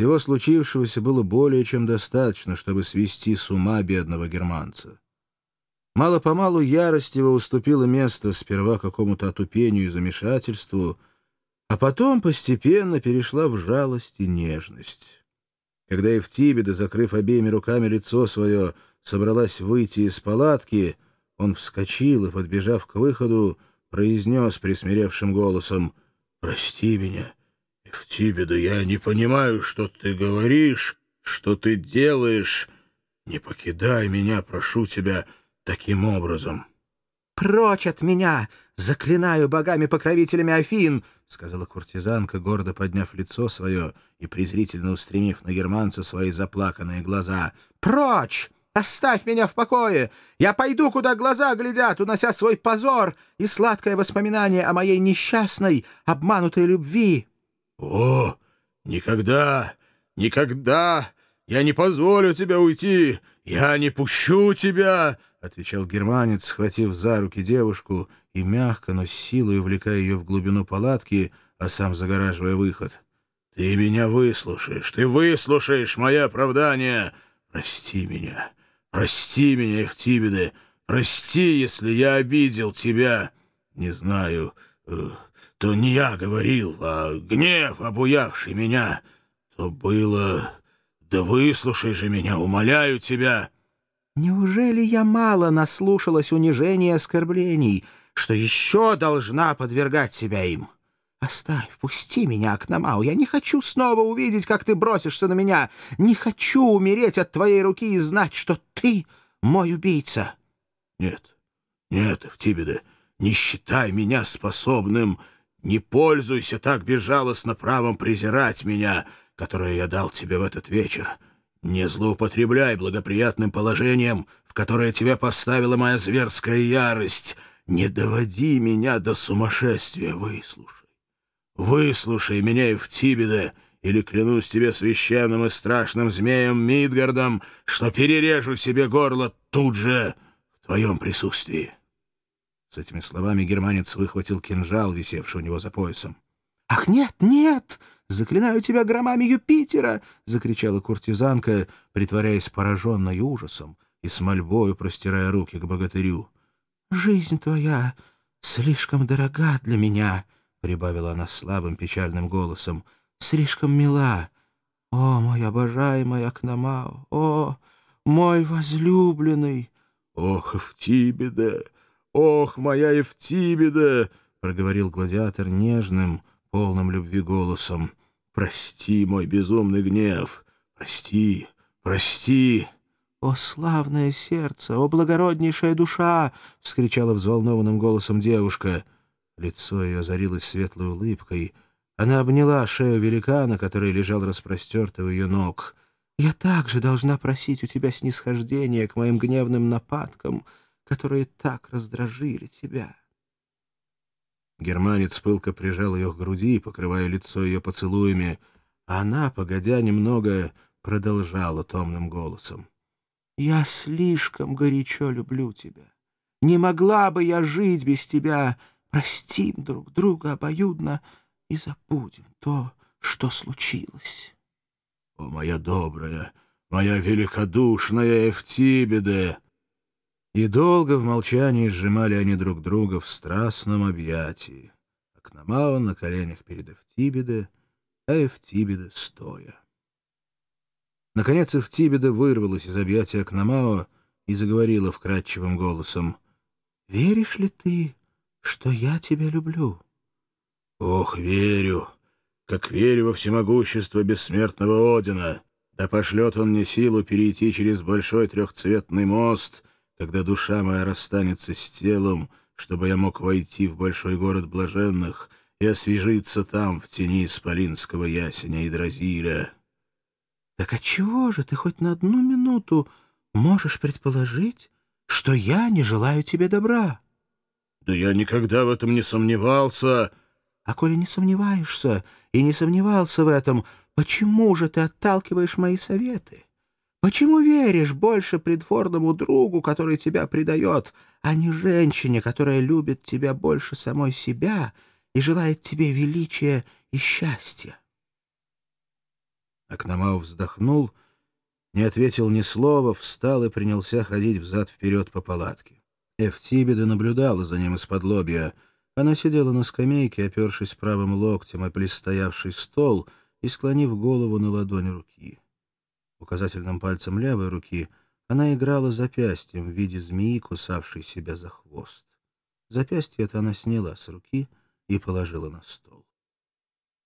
Всего случившегося было более чем достаточно, чтобы свести с ума бедного германца. Мало-помалу ярость его уступила место сперва какому-то отупению и замешательству, а потом постепенно перешла в жалость и нежность. Когда Евтибеда, закрыв обеими руками лицо свое, собралась выйти из палатки, он вскочил и, подбежав к выходу, произнес присмиревшим голосом «Прости меня, Евтибеда, я не понимаю, что ты говоришь, что ты делаешь. Не покидай меня, прошу тебя» таким образом. «Прочь от меня! Заклинаю богами-покровителями Афин!» — сказала куртизанка, гордо подняв лицо свое и презрительно устремив на германца свои заплаканные глаза. «Прочь! Оставь меня в покое! Я пойду, куда глаза глядят, унося свой позор и сладкое воспоминание о моей несчастной, обманутой любви!» «О, никогда, никогда! Я не позволю тебе уйти! Я не пущу тебя!» — отвечал германец, схватив за руки девушку и мягко, но с силой увлекая ее в глубину палатки, а сам загораживая выход. «Ты меня выслушаешь, ты выслушаешь мое оправдание! Прости меня, прости меня, Евтибеде, прости, если я обидел тебя! Не знаю, э, то не я говорил, а гнев, обуявший меня, то было... Да выслушай же меня, умоляю тебя!» Неужели я мало наслушалась унижений и оскорблений, что еще должна подвергать себя им? Оставь, пусти меня, Акномау. Я не хочу снова увидеть, как ты бросишься на меня. Не хочу умереть от твоей руки и знать, что ты мой убийца. Нет, нет, Эвтибеде, не считай меня способным. Не пользуйся так безжалостно правом презирать меня, которое я дал тебе в этот вечер. Не злоупотребляй благоприятным положением, в которое тебя поставила моя зверская ярость. Не доводи меня до сумасшествия, выслушай. Выслушай меня, Евтибеде, или клянусь тебе священным и страшным змеем Мидгардом, что перережу себе горло тут же в твоем присутствии. С этими словами германец выхватил кинжал, висевший у него за поясом. «Ах, нет, нет!» Заклинаю тебя громами Юпитера!» — закричала куртизанка, притворяясь пораженной ужасом и с мольбою простирая руки к богатырю. «Жизнь твоя слишком дорога для меня!» — прибавила она слабым печальным голосом. «Слишком мила! О, мой обожаемый Акномау! О, мой возлюбленный!» «Ох, Эфтибеде! Ох, моя Эфтибеде!» — проговорил гладиатор нежным, полным любви голосом. Прости мой безумный гнев. Прости, прости. «О, славное сердце! О, благороднейшая душа!» — вскричала взволнованным голосом девушка. Лицо ее озарилось светлой улыбкой. Она обняла шею великана, который лежал распростертый у ее ног. «Я также должна просить у тебя снисхождения к моим гневным нападкам, которые так раздражили тебя». Германец пылко прижал ее к груди, покрывая лицо ее поцелуями, а она, погодя немного, продолжала томным голосом. «Я слишком горячо люблю тебя. Не могла бы я жить без тебя. Простим друг друга обоюдно и забудем то, что случилось». «О, моя добрая, моя великодушная Эфтибеде!» И долго в молчании сжимали они друг друга в страстном объятии. Акномао на коленях перед Эфтибеде, а Эфтибеде стоя. Наконец Эфтибеда вырвалась из объятия Акномао и заговорила вкрадчивым голосом. «Веришь ли ты, что я тебя люблю?» «Ох, верю, как верю во всемогущество бессмертного Одина. Да пошлет он мне силу перейти через большой трехцветный мост — когда душа моя расстанется с телом, чтобы я мог войти в большой город блаженных и освежиться там, в тени исполинского ясеня и дразиля. Так отчего же ты хоть на одну минуту можешь предположить, что я не желаю тебе добра? Да я никогда в этом не сомневался. А коли не сомневаешься и не сомневался в этом, почему же ты отталкиваешь мои советы? Почему веришь больше придворному другу, который тебя предает, а не женщине, которая любит тебя больше самой себя и желает тебе величия и счастья? Акномау вздохнул, не ответил ни слова, встал и принялся ходить взад-вперед по палатке. Эфтибеда наблюдала за ним из-под лобья. Она сидела на скамейке, опершись правым локтем о плестоявший стол и склонив голову на ладонь руки. Указательным пальцем левой руки она играла запястьем в виде змеи, кусавшей себя за хвост. Запястье это она сняла с руки и положила на стол.